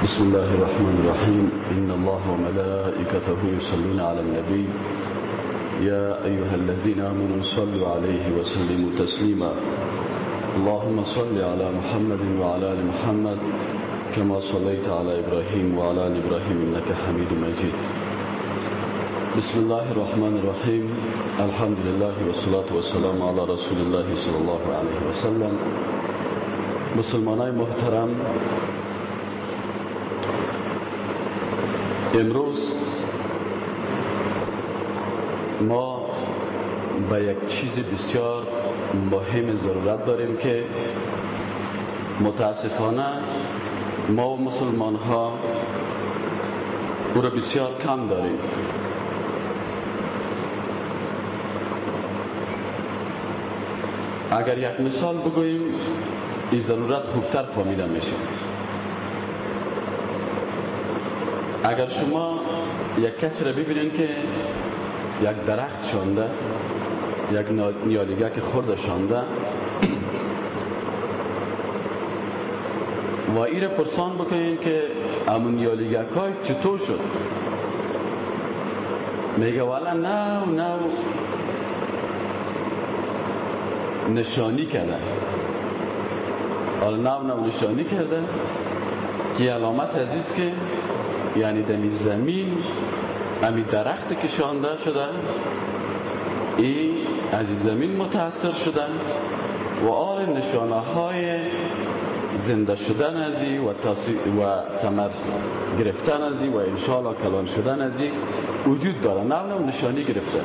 بسم الله الرحمن الرحيم. إن الله وملائكته يصلون على النبي. يا أيها الذين آمنوا صلوا عليه وسلموا تسليما. اللهم صل على محمد وعلى آل محمد كما صليت على إبراهيم وعلى آل إبراهيم إنك حميد مجيد. بسم الله الرحمن الرحيم. الحمد لله والصلاة والسلام على رسول الله صلى الله عليه وسلم. مسلمانای محترم امروز ما به یک چیز بسیار مهم ضرورت داریم که متاسفانه ما و مسلمان ها او را بسیار کم داریم. اگر یک مثال بگوییم این ضرورت خوبتر فهمیده میشه. اگر شما یک کسی را ببینید که یک درخت شانده یک نیالیگه که خورده شانده و را پرسان بکنین که امون نیالیگه های چطور شد؟ میگه والا نه نه نشانی کرده. حالا نو نو نشانی کرده. که علامت عزیز که یعنی دمی زمین امی درخت کشانده شده. ای از زمین متاثر شده و آر نشانه های زنده شدن ازی و, و سمر گرفتن ازی و انشاءالله کلان شدن ازی وجود داره. نو نو نشانی گرفته.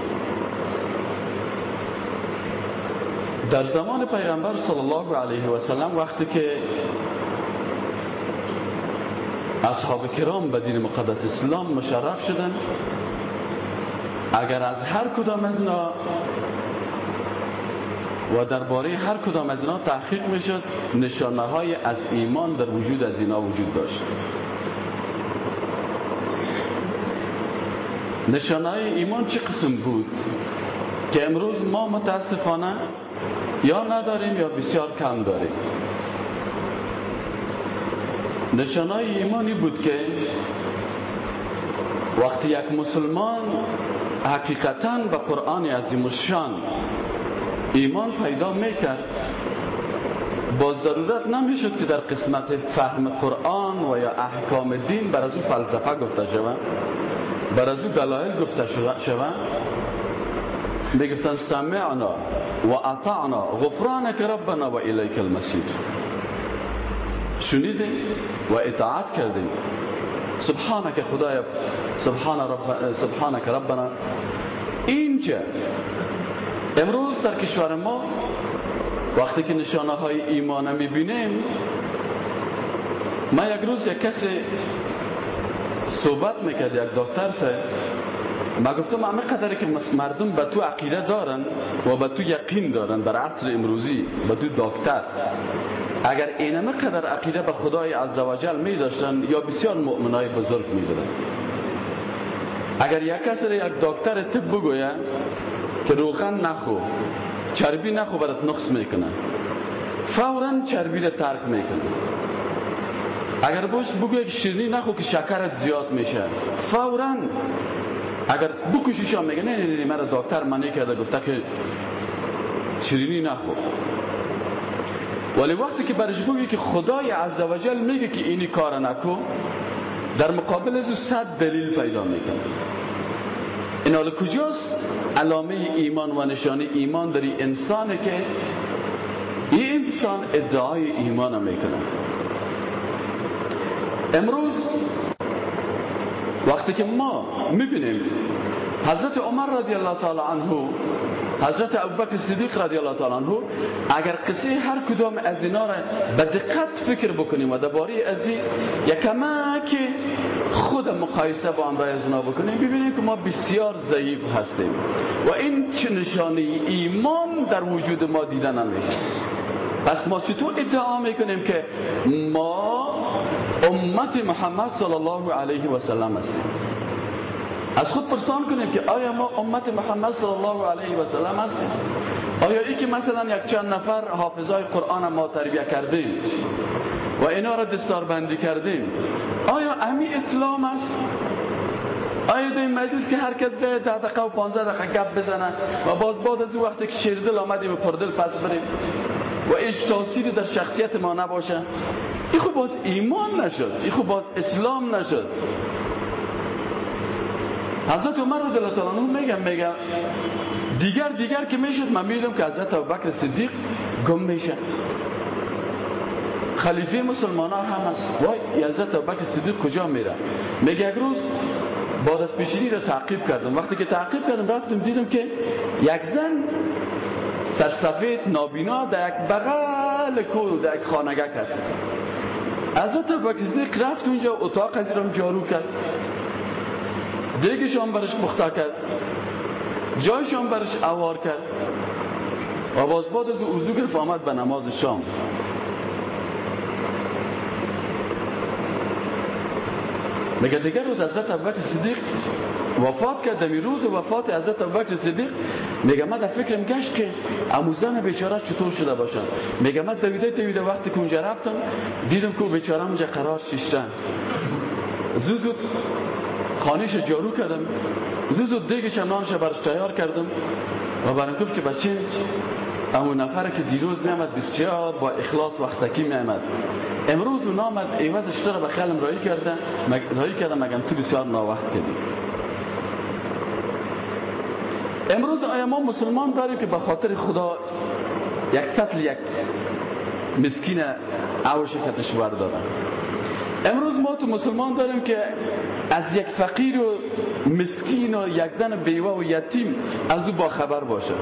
در زمان پیغمبر صلی الله علیه و سلم وقتی که اصحاب کرام به دین مقدس اسلام مشرف شدن. اگر از هر کدام از اینا و درباره هر کدام از اینا تحقیق می‌شد نشانه های از ایمان در وجود از اینا وجود داشت. نشانه های ایمان چه قسم بود؟ که امروز ما متاسفانه یا نداریم یا بسیار کم داریم. نشانای ایمانی بود که وقتی یک مسلمان حقیقتا به قرآن عظیم الشان ایمان پیدا می‌کرد با ضرورت نمی‌شد که در قسمت فهم قرآن و یا احکام دین بر از او فلسفه گفته شود بر از او دلایل گفته شود می‌گفتن سمعنا و اطعنا غفرانک ربنا و الیک المسیر شنیدیم و اطاعت کردیم سبحانك خدای سبحان رب سبحانك ربنا. اینجا امروز در کشور ما وقتی که نشانه های ایمان می‌بینیم ما یک روز یک کسی صحبت می‌کرد یک دکتر سه ما گفتم همه قدری که مردم به تو عقیده دارن و به تو یقین دارن در عصر امروزی به تو دکتر. اگر اینمه قدر عقیده به خدای عزوجل می داشتن یا بسیار مؤمنای بزرگ می اگر یک کسی یک دکتر طب بگویه که روغن نخو چربی نخو برات نقص می‌کنه فورا چربی را ترک می‌کنه. اگر بوش بگویه که شیرینی نخو که شکرت زیاد میشه فورا اگر بکشیش میگه نه نه نه مرا دکتر منی کرده گفته که شیرینی نخو. ولی وقتی که برش بگی که خدای عزوجل میگه که اینی کار نکو در مقابل از صد دلیل پیدا می‌کنه. این حال کجاست؟ علامه ایمان و نشانه ایمان این انسانه که این انسان ادعای ایمان می‌کنه. امروز وقتی که ما می‌بینیم حضرت عمر رضی الله تعالی عنه حضرت ابوبکر صدیق رضی الله تعالی عنه اگر قصه هر کدام از اینا را به دقت فکر بکنیم و درباره از که خود مقایسه با امرای از اینا بکنیم ببینیم که ما بسیار ضعیف هستیم و این چه نشانه ایمان در وجود ما دیده نمیشه. پس ما چطور ادعا می‌کنیم که ما امت محمد صلی الله علیه و سلم هستیم؟ از خود پرسان کنیم که آیا ما امت محمد صلی الله علیه و سلم هستیم؟ آیا ای که مثلا یک چند نفر حافظای قرآن ما تربیه کردیم و اینا را دستار بندی کردیم آیا امی اسلام است؟ آیا در این مجلس که هر کس به ده دقیقه و پانزه دقیقه گپ بزنه و باز بعد از وقتی که شیردل آمدیم و پردل پس بریم و هیچ تاثیری در شخصیت ما نباشه؟ این خوب باز ایمان نشد این خوب باز اسلام نشد. حضرت عمر رضی الله تعالی عنہ میگم میگم دیگر دیگر که می‌شد من میدم که حضرت ابوبکر صدیق گم میشه. خلیفه مسلمان ها هم هست. وای حضرت ابوبکر صدیق کجا میره؟ میگه یک روز بعد از پیشینی رو تعقیب کردم. وقتی که تعقیب کردم رفتم دیدم که یک زن سرسفید نابینا در یک بغل کول در یک خانگک هست. حضرت ابوبکر صدیق رفت اونجا اتاق از رو جارو کرد. دیگشان برش پخته کرد. جایشان برش اوار کرد. و باز بعد از اوزو گرفت آمد به نماز شام. میگه دیگر روز حضرت ابوبکر صدیق وفات کرد؟ در روز وفات حضرت ابوبکر صدیق. میگه من در فکرم گشت که اموزن بیچاره چطور شده باشن میگه من دویده دویده وقتی که رفتم دیدم که بیچاره اونجا قرار شیشتن. زوزو خانهش جارو کردم. زوزو دیگش نانش برش تیار کردم. و برم گفت که بچه اما نفر که دیروز میامد بسیار با اخلاص وقتکی میامد امروز اون آمد ایوازش تو رو به خیلم رایی کرده. رایی کرده مگم تو بسیار ناوقت کردی. امروز آیا ما مسلمان داریم که به خاطر خدا یک سطل یک مسکین او شکتش بردارن؟ امروز ما تو مسلمان داریم که از یک فقیر و مسکین و یک زن بیوه و یتیم از او با خبر باشه.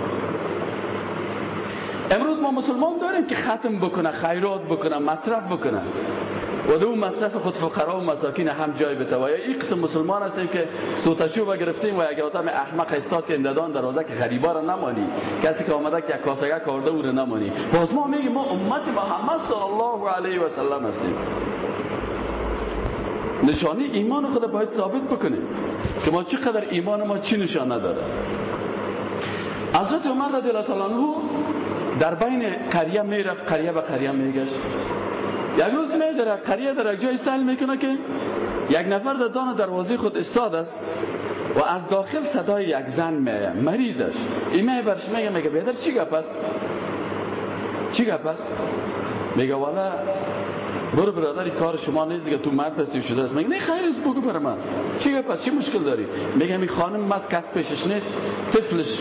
امروز ما مسلمان داریم که ختم بکنه خیرات بکنه مصرف بکنه. و دو مصرف خود فقرا و مساکین هم جای بده. و این قسم مسلمان هستیم که سوتشو و گرفتیم و یک آدم احمق استاد که اندادان دروازه که غریبا را نمانی کسی که آمده که کاسگه کارده او را نمانی. باز ما میگیم ما امت محمد صلی الله علیه و سلم هستیم. نشانی ایمان خود باید ثابت بکنیم که ما چقدر ایمان ما چی نشانه داره حضرت عمر رضی الله تعالی عنہ در بین قریه می‌رفت قریه به قریه میگشت. یک روز میداره قریه در یک جای سهل می‌کنه که یک نفر در دان دروازه خود استاد است و از داخل صدای یک زن میه مریض است. این میه برش میگه میگه بیدر چی گپ است؟ چی گپ است؟ میگه والا برو برادری کار شما نیست دیگه تو مرد هستی شده است میگه نه؟ خیر است بگو بر من. چی است چی مشکل داری؟ میگه می خانم ماست کس پیشش نیست طفلش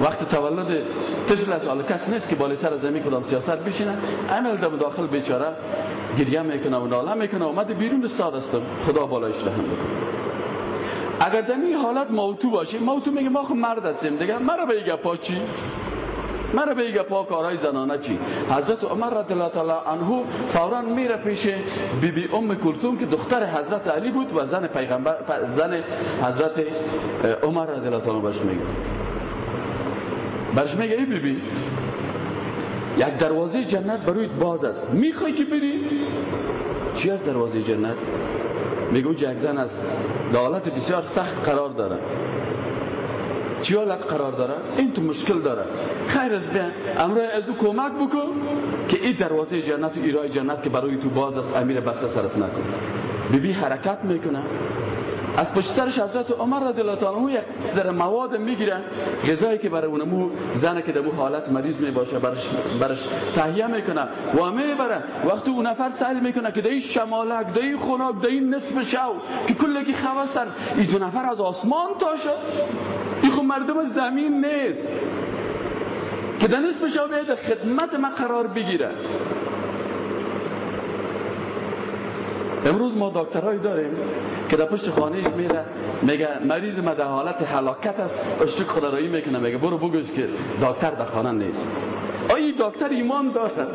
وقت تولد طفل از حال کس نیست که بالای سر زمین کدام سیاست بشینه. عمل دم داخل بیچاره گریه می‌کنه و ناله می‌کنه اومده بیرون استاد استم خدا بالایش رحم بکنه. اگر دمی حالت موتو باشه موتو میگه ما خب مرد هستیم دیگه مرا به گپا چی؟ مرا به گپا کارهای زنانه چی؟ حضرت عمر رضی الله تعالی عنه فورا میره پیش بی بی ام کلثوم که دختر حضرت علی بود و زن پیغمبر زن حضرت عمر رضی الله تعالی برش میگه. برش میگه ای بی بی یک دروازه جنت بروی باز است. می‌خوای که بری؟ چی از دروازه جنت؟ میگه یک زن است دالت بسیار سخت قرار داره چی حالت قرار داره این تو مشکل داره. خیر از بیا امروز از او کمک بکن که این دروازه جنت و ایرای جنت که برای تو باز است امیر بسته صرف نکن. بی بی حرکت می‌کنه. از پشت سرش حضرت عمر رضی الله تعالی عنہ یک ذره مواد می‌گیره. غذایی که برای اونمو زنه که در حالت مریض می باشه برش برش تهیه می‌کنه. و می‌بره. وقتی اون نفر سهل می‌کنه که دای شمالک دای خنک دای نصف شو که کلگی خوستن این دو نفر از آسمان تا شد. این خب مردم زمین نیست. که در نصف شو بیاد خدمت ما قرار بگیره. امروز ما دکترهایی داریم که در پشت خانهش میره میگه مریض ما در حالت حلاکت است. اشتک خدارایی می‌کنه میگه برو بگوش که دکتر در خانه نیست. آیا دکتر ایمان داره؟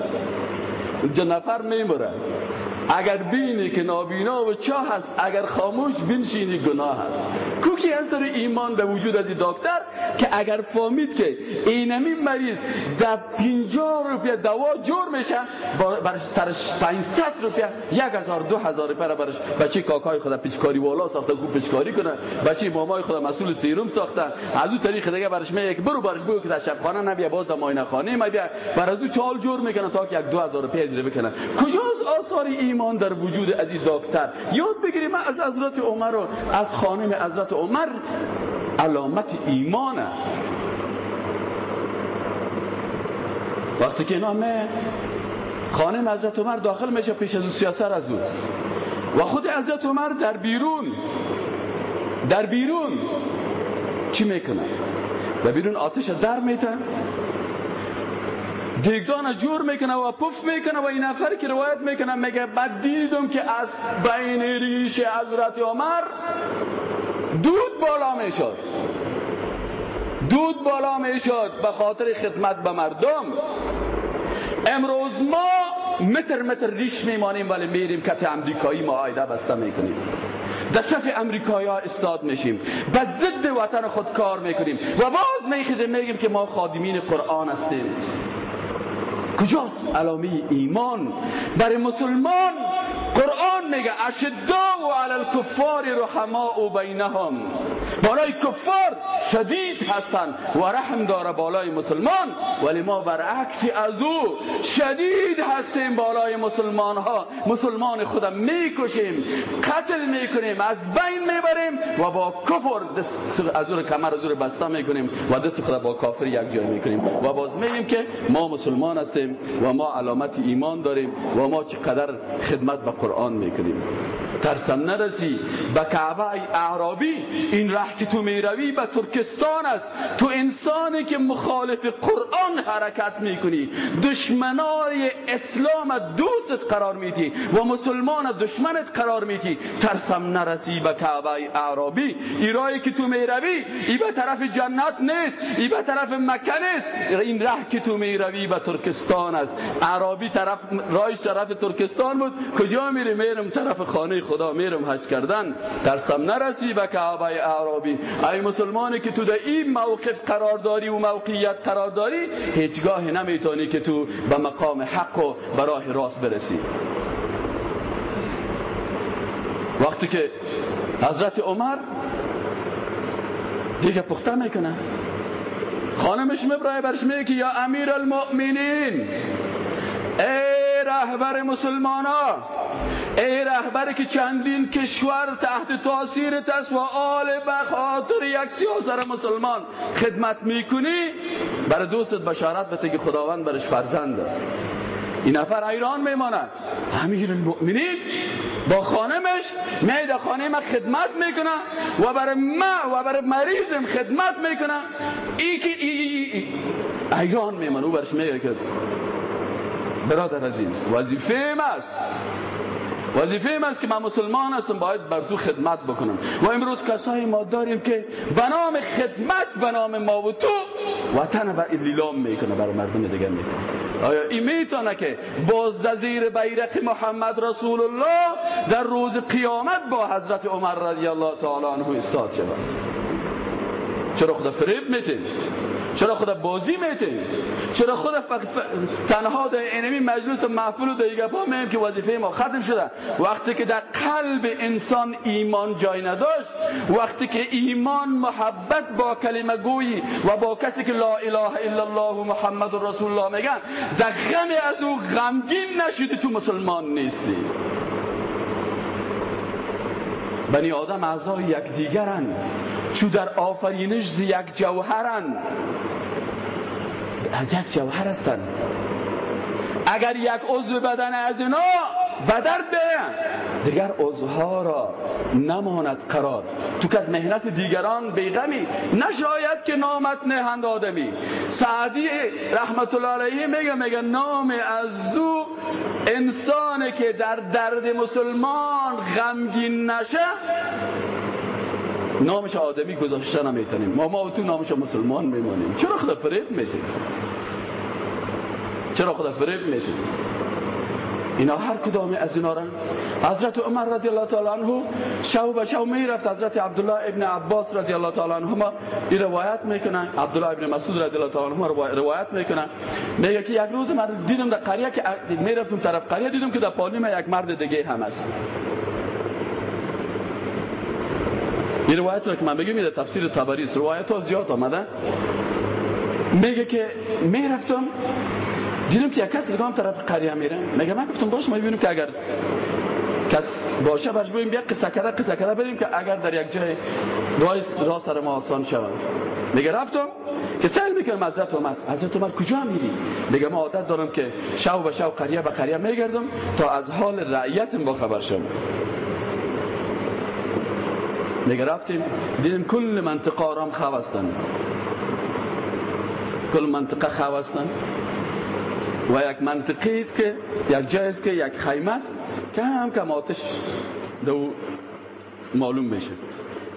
اونجا نفر میموره اگر بینی که نابینا و چاه هست اگر خاموش بنشینی گناه هست. کوکی اثر ایمان به وجود از دکتر که اگر فهمید که اینمی مریض در 50 روپیه دوا جور میشه برش سرش 500 روپیه 1000 2000 روپیه برش بچه کاکای خود پیچکاری والا ساخته خوب پیچکاری کنه. بچه مامای خود مسئول سیروم ساخته. از اون طریق دیگه برش میگه که برو برش بگو که در شبخانه نبیا باز در ماینه خانه ما بر از او چال جور می‌کنه تا که یک 2000 روپیه رو بکنن کجاست آثار ایمان؟ در وجود از این دکتر. یاد بگیریم از حضرت عمر و از خانم حضرت عمر علامت ایمانه وقتی که همه خانم حضرت عمر داخل میشه پیش از سیاست از اون. و خود حضرت عمر در بیرون در بیرون چی می‌کنه؟ در بیرون آتش در میتن دیگدان جور می‌کنه و پف می‌کنه و این نفر که روایت می‌کنه میگه بعد دیدم که از بین ریش حضرت عمر دود بالا می‌شد. دود بالا می‌شد به خاطر خدمت به مردم. امروز ما متر متر ریش میمانیم ولی میریم کت امریکایی معایده بسته می‌کنیم. در صف امریکایی ها استاد میشیم. به ضد وطن خود کار می‌کنیم. و باز میخیزیم میگیم که ما خادمین قرآن هستیم. کجاست؟ علامه ایمان. برای مسلمان قرآن میگه اشدا و علی الکفار رحماء بینهم. بالای کفار شدید هستند و رحم داره بالای مسلمان. ولی ما برعکس از او شدید هستیم بالای مسلمان ها مسلمان خودم می‌کشیم قتل می‌کنیم از بین می‌بریم و با کفر از او کمر از او بسته می‌کنیم و دست خود با کافر یک جای می‌کنیم. و باز میگیم که ما مسلمان هستیم و ما علامت ایمان داریم و ما چقدر خدمت به قرآن می‌کنیم. ترسم نرسی. به کعبه اعرابی این ره که تو می‌روی به ترکستان است. تو انسانی که مخالف قرآن حرکت می‌کنی. دشمنای اسلام دوست قرار میتی و مسلمان دشمنت قرار میتی ترسم نرسی به کعبه اعرابی. ایرایی که تو می‌روی ای به طرف جنت نیست ای به طرف مکه نیست. این ره که تو می‌روی به ترکستان است. اعرابی طرف رایش طرف ترکستان بود. کجا میری؟ میرم طرف خانه خدا میرم حج کردن ترسم نرسی به کعبه اعرابی. ای مسلمانی که تو در این موقف قرار داری و موقعیت قرار داری هیچگاه نمی‌تونی که تو به مقام حق و براه راست برسی. وقتی که حضرت عمر دیگه پخته می‌کنه. خانمش مبرای برش میگه یا امیر المؤمنین ای رهبر مسلمان ها ای رهبر که چندین کشور تحت تاثیر است و آل به خاطر یک سیاسر مسلمان خدمت می‌کنی برای دوستت بشارت بده که خداوند برش فرزند. این نفر ایران میماند. امیر المؤمنین با خانمش میده خانه ما خدمت می‌کنه و برای ما و برای مریضم خدمت می‌کنه. ای که ای ای ای ایران میمانه او برش میگه که برادر عزیز وظیفه است. وظیفه است که من مسلمان هستم باید بر تو خدمت بکنم. و امروز کسایی ما داریم که به نام خدمت به نام ما و تو وطن بر لیلام می‌کنه برای مردم دیگه می‌کنه. آیا این می‌تونه که باز زیر بیرق محمد رسول الله در روز قیامت با حضرت عمر رضی الله تعالی عنه استاد شود؟ چرا خدا فریب میتین چرا خدا بازی میتین چرا خدا تنها در اینمی مجلس و محفل و دیگه پا میم که وظیفه ما ختم شده. وقتی که در قلب انسان ایمان جای نداشت وقتی که ایمان محبت با کلمه گویی و با کسی که لا اله الا الله محمد رسول الله میگن در غم از او غمگین نشدی تو مسلمان نیستی. بنی آدم اعضای یک دیگرن چو در آفرینش یک جوهرن. از یک جوهر هستن. اگر یک عضو بدن از اینا بدرد به دیگر عضوها را نماند قرار. تو که از مهنت دیگران بیغمی نشاید که نامت نهند آدمی. سعدی رحمت الله علیه میگه میگه نام از او انسانی که در درد مسلمان غمگین نشه نامش آدمی گذاشته نمی‌تونیم ما ما تو نامش مسلمان میمانیم. چرا خدا فریب میتیم چرا خدا فریب میتیم اینا هر کدام از اینا را حضرت عمر رضی الله تعالی عنه شو به شو می‌رفت. حضرت عبدالله ابن عباس رضی الله تعالی عنهما این روایت می‌کنن. عبدالله ابن مسعود رضی الله تعالی عنهما روایت می‌کنن. میگه که یک روز من دیدم در قریه که می‌رفتم طرف قریه دیدم که در پالیم یک مرد دیگه هم است. این روایت رو که من بگم میده تفسیر تبری است. روایت ها زیاد آمده. میگه که می‌رفتم دیدم که یک کس دیگه هم طرف قریه میره. میگه من گفتم باش ما ببینیم که اگر کس باشه برش بریم بیا قصه کرده قصه کرده بریم که اگر در یک جای راه سر ما آسان شود. میگه رفتم که سهل می‌کنم حضرت عمر. حضرت عمر کجا میری؟ میگه ما عادت دارم که شو به شو قریه به قریه میگردم تا از حال رعیتم با خبر شم. میگه رفتیم. دیدیم کل منطقه آرام خواه هستن کل منطقه خواه هستن و یک منطقه است که یک جای است که یک خیمه است که هم کم آتش دو معلوم میشه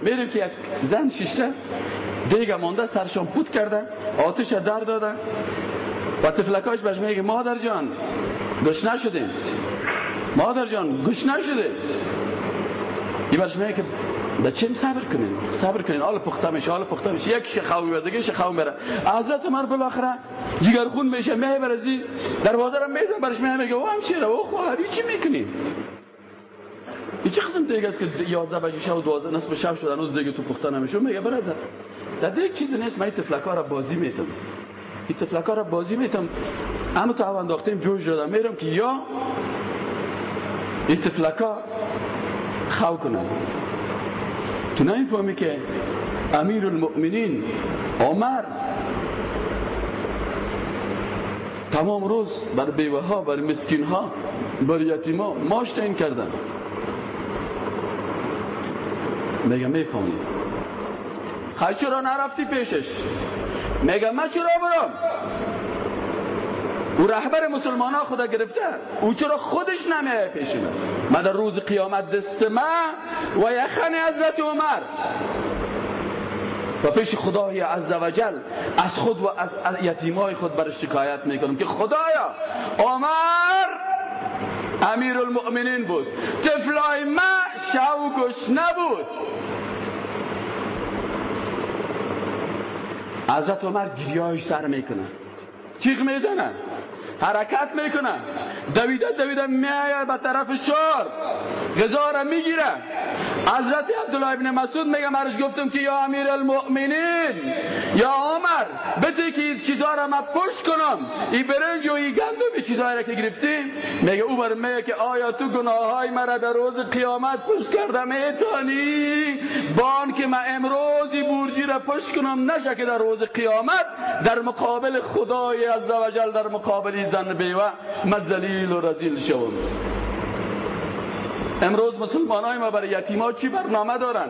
میریم که یک زن شیشته دیگه مانده سرشان پود کرده آتش در داده. و تفلکاش بهش میگه مادر جان گوش نشدیم مادر جان گوش نشده این برش میگه چیم صبر کنین صبر کنین حالا پخته میشه حالا پخته میشه. یک شخاوی بره دیگه شخاوی بره حضرت عمر بالاخره جگر خون میشه می‌بره برزی. دروازه رو میزن برش میگه او همشیره او خواهری چی می‌کنی. چه قسم دیگه است که 11 بجه شب و 12 نصف شب شد هنوز دیگه تو پخته نمیشه. میگه برادر در دیگه چیزی نیست من تفلکا را بازی میتم این تفلکا را بازی میتم اما تو انداختیم جوش شدم میرم که یا این تفلکا خو کنن تو نمی‌فهمی که امیر المؤمنین عمر تمام روز بر بیوه ها بر مسکین ها بر یتیم ها ماش تعیین کردن. میگه می‌فهمی. خیلی چرا نرفتی پیشش. میگه من چرا برم او رهبر مسلمان ها خدا گرفته. او چرا خودش نمیه پیش من من در روز قیامت دست من و یخن حضرت عمر. و پیش خدای عزوجل از خود و از یتیمای خود بر شکایت می‌کنم که خدایا عمر امیر المؤمنین بود. تفلای ما شوکش نبود. حضرت عمر گریایش سر می‌کنه. چیخ می‌زنه. حرکت می‌کنه دویده دویده میآید به طرف شار غذا را می‌گیره. حضرت عبدالله ابن مسعود میگه مرش گفتم که یا امیر المؤمنین یا عمر بده که چیزا را من پشت کنم. ای برنج و ای گندم چیزایی را که گرفتی. میگه او بر میگه که آیا تو گناه های مرا در روز قیامت پشت کرده میتانی بان که من امروزی بورجی را پشت کنم نشه که در روز قیامت در مقابل خدای عزوجل در مقابل زن بیوه مزلیل و رزیل شوم. امروز مسلمان های ما برای یتیما چی برنامه دارن؟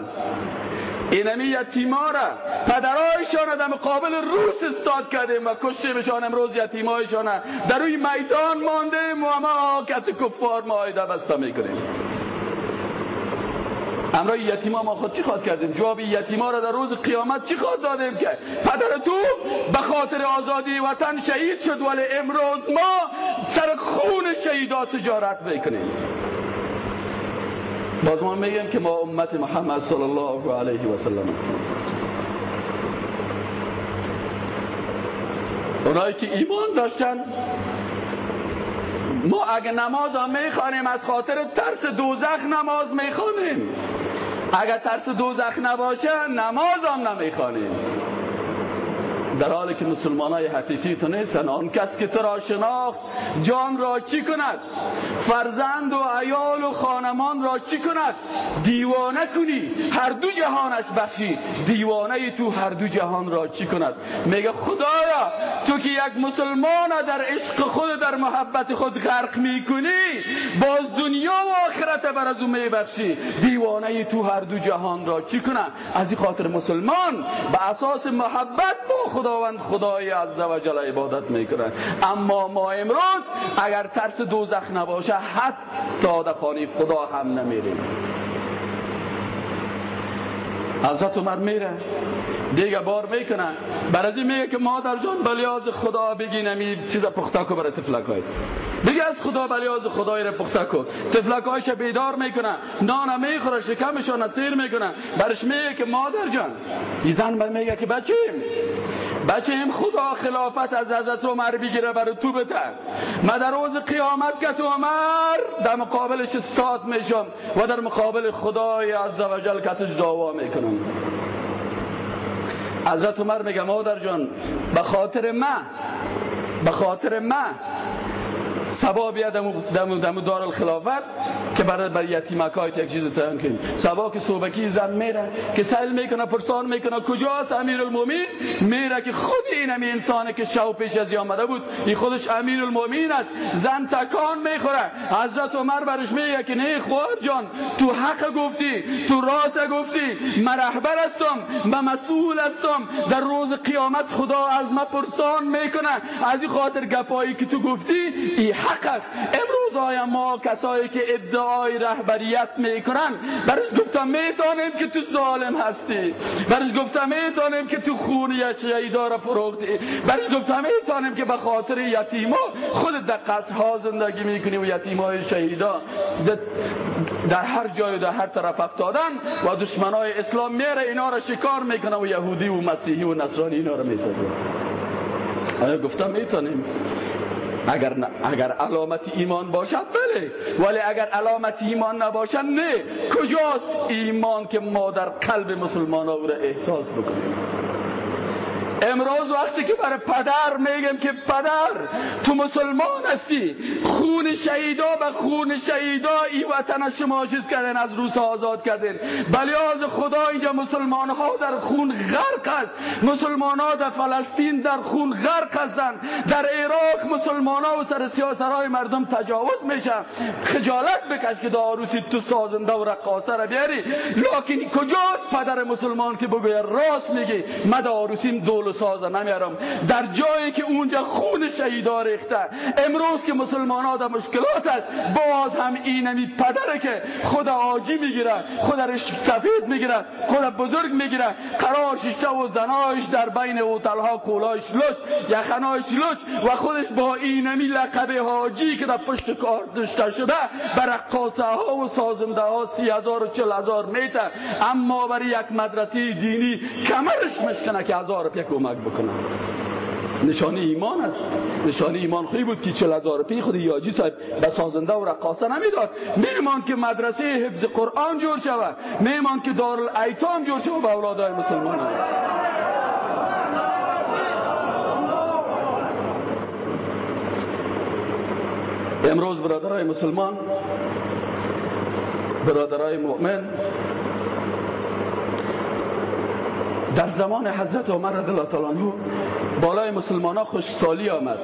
اینمی یتیما را پدرایشان در مقابل روس استاد کردیم و کشته بشان امروز یتیمایشان در روی میدان مانده و ما کت کفار ما آیده بسته می‌کنیم. امرای یتیما ما خود چی خواد کردیم؟ جواب یتیما را در روز قیامت چی خواد دادیم که؟ پدر تو به خاطر آزادی وطن شهید شد ولی امروز ما سر خون شهیدات تجارت می‌کنیم. باز ما میگیم که ما امت محمد صلی الله علیه و سلم هستیم اونایی که ایمان داشتن ما اگه نماز هم می‌خوانیم از خاطر ترس دوزخ نماز می‌خوانیم. اگر ترس دوزخ نباشه نماز هم نمی‌خوانیم. در حالی که مسلمان های حقیقی تو نیستن آن کس که تو را شناخت جان را چی کند؟ فرزند و عیال و خانمان را چی کند؟ دیوانه کنی هر دو جهانش بخشی دیوانه تو هر دو جهان را چی کند؟ میگه خدایا تو که یک مسلمان در عشق خود در محبت خود غرق می‌کنی باز دنیا و آخرت بر از او میبخشی. دیوانه تو هر دو جهان را چی کند از این خاطر مسلمان به اساس محبت با خود خداوند خدای عزوجل عبادت می‌کنن اما ما امروز اگر ترس دوزخ نباشه حتی در خدا هم نمیریم. حضرت عمر میره دیگه بار می‌کنه. بر از میگه که مادر جان بلیاز خدا بگی نمی چیز پخته کو برای تفلک های بگی از خدا بلیاز خدای را پخته کو تفلک هایش بیدار می‌کنه. نان می‌خوره شکمشان سیر می‌کنه. برش میگه که مادر جان این میگه که بچیم. بچه این خدا خلافت از حضرت عمر بگیره برای تو بتر من در روز قیامت که تو عمر در مقابلش استاد میشم و در مقابل خدای عزوجل کتش دعوا می‌کنم. حضرت عمر میگه مادر جان به خاطر من به خاطر من سبا بیا دم دم دار الخلافت که برای بر یتیمک یک چیز تعیین کنیم. سبا که صوبکی زن میره که سیل می‌کنه پرسان می‌کنه کجاست امیر المومین میره که خود این همی انسانه که شو پیش از آمده بود. این خودش امیر المومین است. زن تکان می‌خوره. حضرت عمر برش میگه که نه خواهد جان تو حق گفتی تو راست گفتی. من رهبر هستم من مسئول هستم. در روز قیامت خدا از من پرسان می‌کنه. از این خاطر گپایی که تو گفتی این است. امروز آیا ما کسایی که ادعای رهبریت می‌کنن برش گفتم می‌تونیم که تو ظالم هستی. برش گفتم می‌تونیم که تو خون یک شهیدا را فروختی. برش گفتم می‌تونیم که به خاطر یتیما خود در قصرها زندگی می‌کنی و یتیمای شهیدا در هر جای و در هر طرف افتادن و دشمنای اسلام میره اینا را شکار می‌کنه و یهودی و مسیحی و نصرانی اینا را می‌سازه. آیا گفتم می‌تونیم؟ اگر, اگر علامت ایمان باشد بله. ولی اگر علامت ایمان نباشد نه. کجاست ایمان که ما در قلب مسلمان او را احساس بکنیم؟ امروز وقتی که برای پدر میگم که پدر تو مسلمان هستی. خون شهیدا و خون شهیدا ای وطن شما چیز کردن از روس آزاد کردن. بلی از خدا اینجا مسلمان ها در خون غرق است مسلمان ها در فلسطین در خون غرق هستند در عراق مسلمان ها و سر سیاسرهای مردم تجاوز میشه خجالت بکش که داروسی تو سازنده و رقاصه را بیاری. لکن کجاست پدر مسلمان که بگوید راست میگی؟ مداروسیم دول سازه نمیارم. در جایی که اونجا خون شهیدا ریخته. امروز که مسلمان ها در مشکلات است باز هم اینمی پدره که خود آجی می‌گیره خود رشک سفید می‌گیره خود بزرگ می‌گیره. قرار شیشه و زناش در بین اوتل ها کولایش لچ یخنایش لچ و خودش با اینمی لقب حاجی که در پشت کار داشته شده. بر رقاصه ها و سازنده ها سی هزار و چل هزار میته اما برای یک مدرسه دینی کمرش مشکنه که هزار یک کمک بکنم. نشانه ایمان است. نشانه ایمان خوی بود که چل هزار پی خود یاجی صاحب به سازنده و رقاصه نمی‌داد. میمان که مدرسه حفظ قرآن جور شود. میمان که دار الایتام جور شود. به اولادای مسلمان امروز برادرای مسلمان برادرای مؤمن در زمان حضرت عمر رضی الله تعالی عنه بالای مسلمان ها خوشسالی آمد.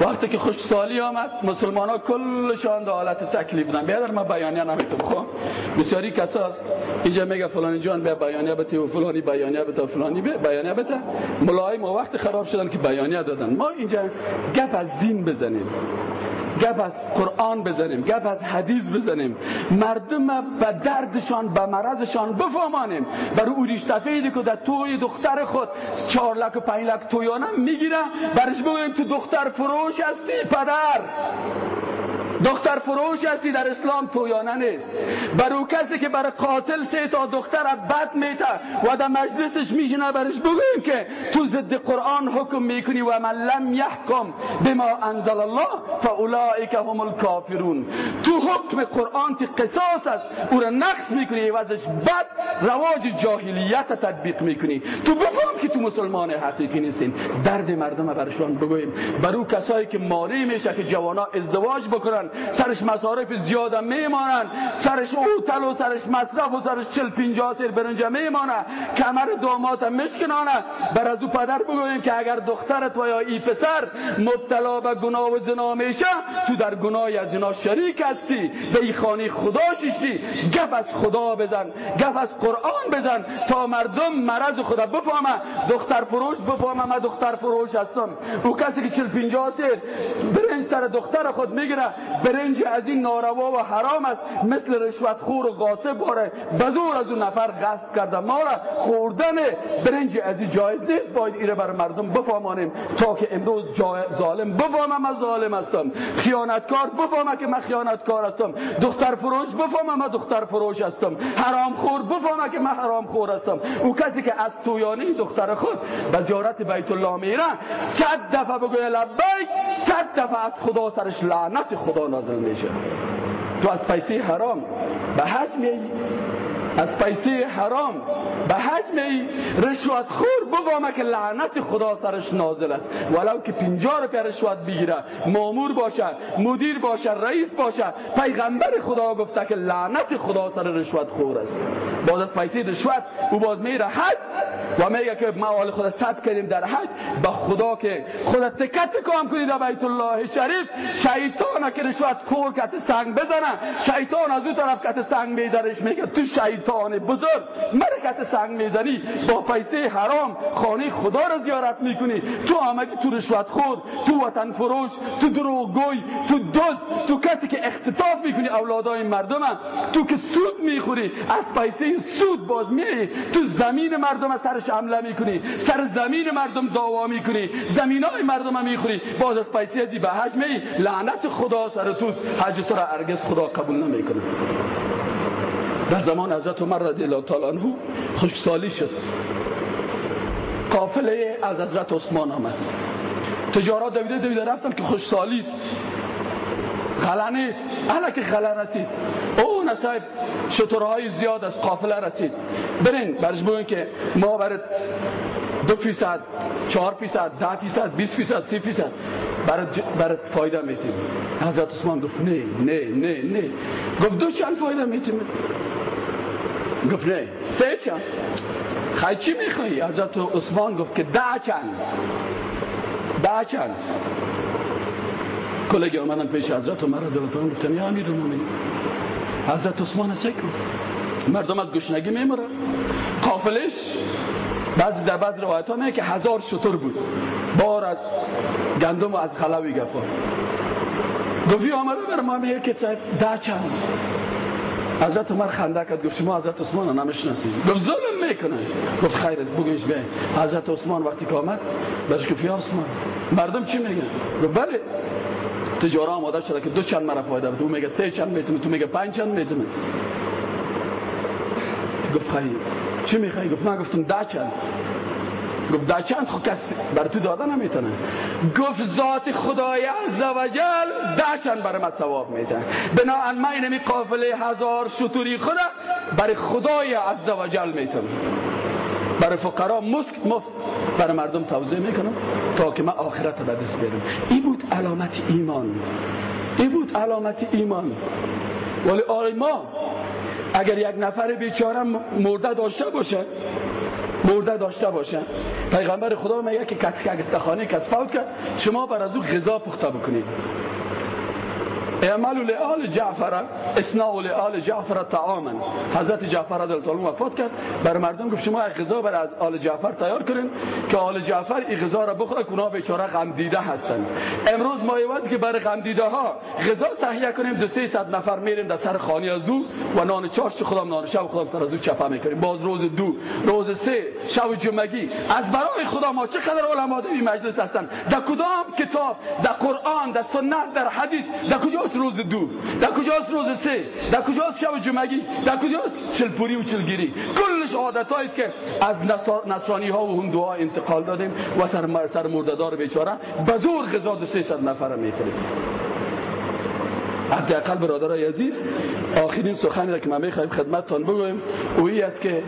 وقتی که خوشسالی آمد مسلمان ها کلشان در حالت تکلیف بودن. بیادر ما بیانیه نمی‌تونم خب؟ بسیاری کساست اینجا میگه فلانی جان بیا بیانیه بته و فلانی بیانیه بته و فلانی بیانیه بته ملای ما وقت خراب شدن که بیانیه دادن. ما اینجا گپ از دین بزنیم. گپ از قرآن بزنیم گپ از حدیث بزنیم. مردم به دردشان به مرضشان بفهمانیم. برای او ریشتفیدی که در توی دختر خود چهار لک و پنج لک تویانه می‌گیره برش بگویم تو دختر فروش هستی پدر. دختر فروش هستی در اسلام تویانه نیست. برو کسی که برای قاتل سه تا دختر بد میته و در مجلسش میشنه برش بگویم که تو ضد قرآن حکم می‌کنی و من لم یحکم بما انزل الله فاولئک هم الکافرون. تو حکم قرآن که قصاص است او را نقص می‌کنی وزش بد رواج جاهلیت تطبیق می‌کنی. تو بفهم که تو مسلمان حقیقی نیستین درد مردم برشان بگویم برو کسایی که مالی میشه که جوانا ازدواج بکنن سرش مصارف زیاده میمانند. سرش اوتل و سرش مصرف و سرش چل پینجا سیر برنجه میمانه کمر دامات مشکنانه. بر از او پدر بگویم که اگر دخترت و یا ای پسر مبتلا به گناه و زنا میشه تو در گناه از اینا شریک هستی. به ای خانه خدا شیشی. گپ از خدا بزن. گپ از قرآن بزن تا مردم مرض خدا بفهمه دختر فروش بفهمه من دختر فروش هستم. او کسی که چل پینجا سیر برنج سر دختر خود می‌گیره برنج از این ناروا و حرام است. مثل رشوت خور و غاصب باره. بزور از اون نفر غصب کرده. ما را خوردن برنج از این جایز نیست. باید ایره بر مردم بفهمانیم. تا که امروز ظالم بفهمم من ظالم هستم. خیانتکار بفهمم که من خیانتکار هستم. دختر فروش بفهمم من دختر فروش هستم. حرام خور بفهمم که من حرام خور هستم. او کسی که از تویانی دختر خود به زیارت بیت الله میره صد دفعه بگوی لبیک صد دفعه از خدا سرش لعنت خدا نازل میشه. تو از پیسه حرام به حج میایی از پیسه حرام به حجم رشوت خور بگامه که لعنت خدا سرش نازل است. ولو که پنجاه روپیه رشوت بگیره. مامور باشد مدیر باشد رئیس باشد پیغمبر خدا گفته که لعنت خدا سر رشوت خور است. باز از پیسه رشوت او باز میره حج و میگه که ما حال خود صد کردیم در حج. به خدا که خود تکت کام کنید در بیت الله شریف. شیطان که رشوت خور کت سنگ بزنه. شیطان از اون طرف کت سنگ میزنش میگه تو شیطان بزرگ. مرکت سنگ می‌زنی با پیسه حرام خانه خدا را زیارت می‌کنی. تو آمدی تو رشوت خور تو وطن فروش تو دروغگوی تو دوست تو کسی که اختطاف می‌کنی اولادای مردم. تو که سود می‌خوری از پیسه سود باز میای تو زمین مردم سرش حمله می‌کنی. سر زمین مردم دعوا می‌کنی. زمین های مردم می‌خوری. باز از پیسه ازی به حج لعنت خدا سر توست. حج تو را ارگز خدا قبول نمی‌کنه. در زمان حضرت عمر رضی الله تعالی عنه خوشسالی شد. قافله از حضرت عثمان آمد. تجارات دویده دویده رفتن که خوشسالی است. غله نیست. حالا که غله رسید. او نصایب شطورهای زیاد از قافله رسید. برین برش بگوین که ما برای دو فیصد چهار فیصد ده فیصد بیس فیصد سی فیصد. برای فایده میتیم. حضرت عثمان گفت نه نه نه نه. گفت دو چند فایده میتیم. گفت نه. سه چند خیلی چی میخوایی؟ حضرت عثمان گفت که ده چند. ده چند. کلگی آمدن پیش حضرت عمر رضی الله گفتن یا امیر المؤمنین. حضرت عثمان کن مردم از گشنگی میمورن قافلش بعضی در بعض روایت ها که هزار شطور بود. بار از گندم و از خلاوی گفت گفتی آمده بر ما میگه که صاحب ده چند. حضرت عمر خنده کرد گفت شما حضرت عثمان رو نمی‌شناسید. گفت ظلم می‌کنه. گفت خیر است بگویش به حضرت عثمان وقتی که آمد. بهش گفت یا عثمان مردم چی میگن؟ گفت بله. تجاره آماده شده که دو چند مرا فایده تو میگه سه چند می‌تونه تو میگه پنج چند می‌تونه. گفت خیلی چی می‌خوای؟ گفت من گفتم ده چند. گفت ده چند خود کسی بر تو داده نمی‌تونه. گفت ذات خدای عزوجل ده چند برای من ثواب میده. بناهن من اینمی قافله هزار شطوری خود برای خدای عزوجل می‌تونه برای فقرا مسک مفت برای مردم توضیح می‌کنم تا که من آخرت رو دست برم این بود علامت ایمان. این بود علامت ایمان. ولی آقای ما اگر یک نفر بیچاره مرده داشته باشه مرده داشته باشه پیغمبر خدا میگه که کسی که اگه کس فوت کرد شما بر از او غذا پخته بکنید اعملوا لآل جعفر اصنعوا لآل جعفر طعاما. حضرت جعفر رضی الله وفات کرد. بر مردم گفت شما غذا بر از آل جعفر تیار کنین که آل جعفر این غذا را بخوره که بیچاره غم دیده هستند امروز ما ایواز که برای غم دیده ها غذا تهیه کنیم دو سه صد نفر میریم در سر خانه از دو و نان چارش خودم نان شب خودم سر از او چپا می‌کنیم. باز روز دو روز سه شب جمعگی. از برای خدا ما چقدر علما در مجلس هستند در کدام کتاب در قرآن در سنت در حدیث در کجا روز دو؟ در کجاست روز سه؟ در کجاست شب جمعگی؟ در کجاست چلپوری و چلگیری؟ کلش عادت است که از نصرانی ها و هندوها انتقال دادیم و سر, سر مرددار بیچاره بزور غذا دو سه صد نفر می‌خوریم حداقل برادرای عزیز آخرین سخنی را که ما می‌خوایم خدمتتان بگویم اویی است که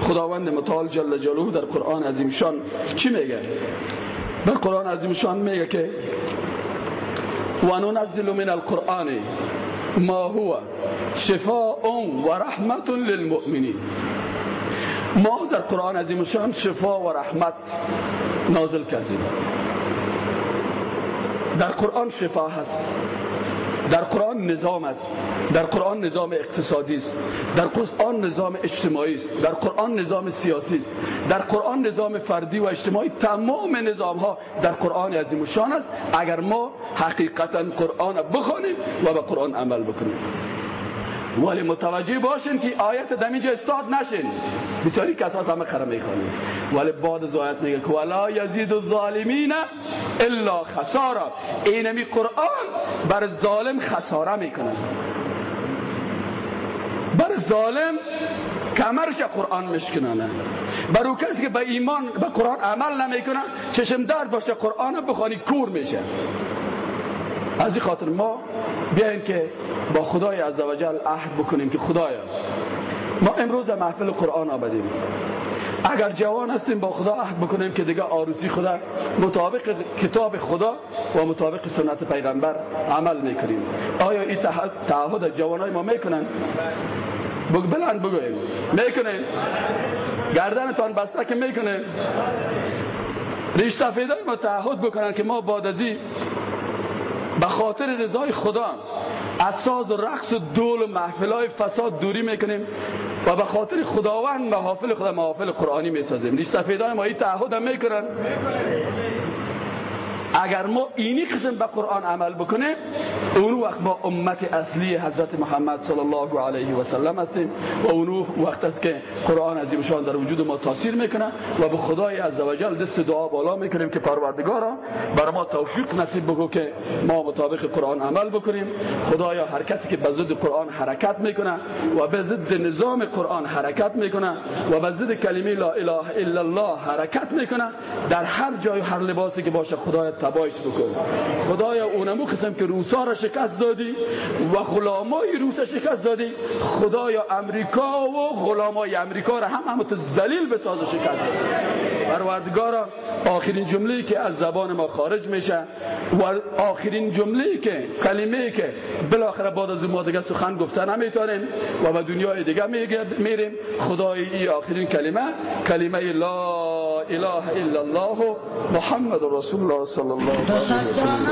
خداوند متعال جل جلاله در قرآن عظیم شان چی میگه؟ در قرآن عظیم شان میگه که وننزل من القرآن ما هو؟ شفاء و رحمت للمؤمنین ما در قرآن عظیم شان شفا و رحمت نازل کردیم. در قرآن شفا هست. در قرآن نظام است. در قرآن نظام اقتصادی است. در قرآن نظام اجتماعی است. در قرآن نظام سیاسی است. در قرآن نظام فردی و اجتماعی تمام نظام ها در قرآن عظیم شان است. اگر ما حقیقتا قرآن بخوانیم و به قرآن عمل بکنیم. ولی متوجه باشین که آیت در اینجا استاد نشین. بسیاری کسا همه خرم می‌خوانیم ولی بعد از آیت میگه که ولا یزید الظالمین الا خسارا. اینمی قرآن بر ظالم خساره می‌کنه بر ظالم کمرش قرآن مشکنانه. برو کسی که به ایمان به قرآن عمل نمی‌کنه چشم درد باشه قرآن بخوانی کور میشه. از این خاطر ما بیاین که با خدای عزوجل عهد بکنیم که خدایا ما امروز در محفل قرآن آمدیم. اگر جوان هستیم با خدا عهد بکنیم که دیگه آروسی خدا مطابق کتاب خدا و مطابق سنت پیغمبر عمل می‌کنیم. آیا این تعهد جوانای ما می‌کنن؟ بگ بلند بگویم می‌کنه. گردنتان بسته که می‌کنه. ریش سفیدای ما تعهد بکنن که ما بعد از به خاطر رضای خدا. از ساز و رقص و دول و محفل های فساد دوری می‌کنیم و به خاطر خداوند محافل خدا محافل قرآنی می‌سازیم. ریش سفیدای ما این تعهد هم می‌کنن اگر ما اینی قسم به قرآن عمل بکنیم اون وقت ما امت اصلی حضرت محمد صلی الله علیه و سلم هستیم و اون وقت است که قرآن عظیم شان در وجود ما تاثیر می‌کنه و به خدای عزوجل دست دعا بالا می‌کنیم که پروردگارا بر ما توفیق نصیب بگو که ما مطابق قرآن عمل بکنیم. خدایا هر کسی که به ضد قرآن حرکت می‌کنه و به ضد نظام قرآن حرکت می‌کنه و به ضد کلمه لا اله الا الله حرکت می‌کنه در هر جای هر لباسی که باشه خدای تبایش بکن خدایا اونمو قسم که روسا را شکست دادی و غلامای روس شکست دادی. خدایا امریکا و غلامای امریکا را هم همه زلیل بساز و شکست دادی. پروردگارا آخرین جمله که از زبان ما خارج میشه و آخرین جمله که کلمه که بالاخره بعد از ما دیگه سخن گفتن نمی‌تونیم و به دنیای دیگه میریم. خدای این آخرین کلمه کلمه لا اله الا الله محمد رسول الله صلی صلی اللہ علیہ وسلم.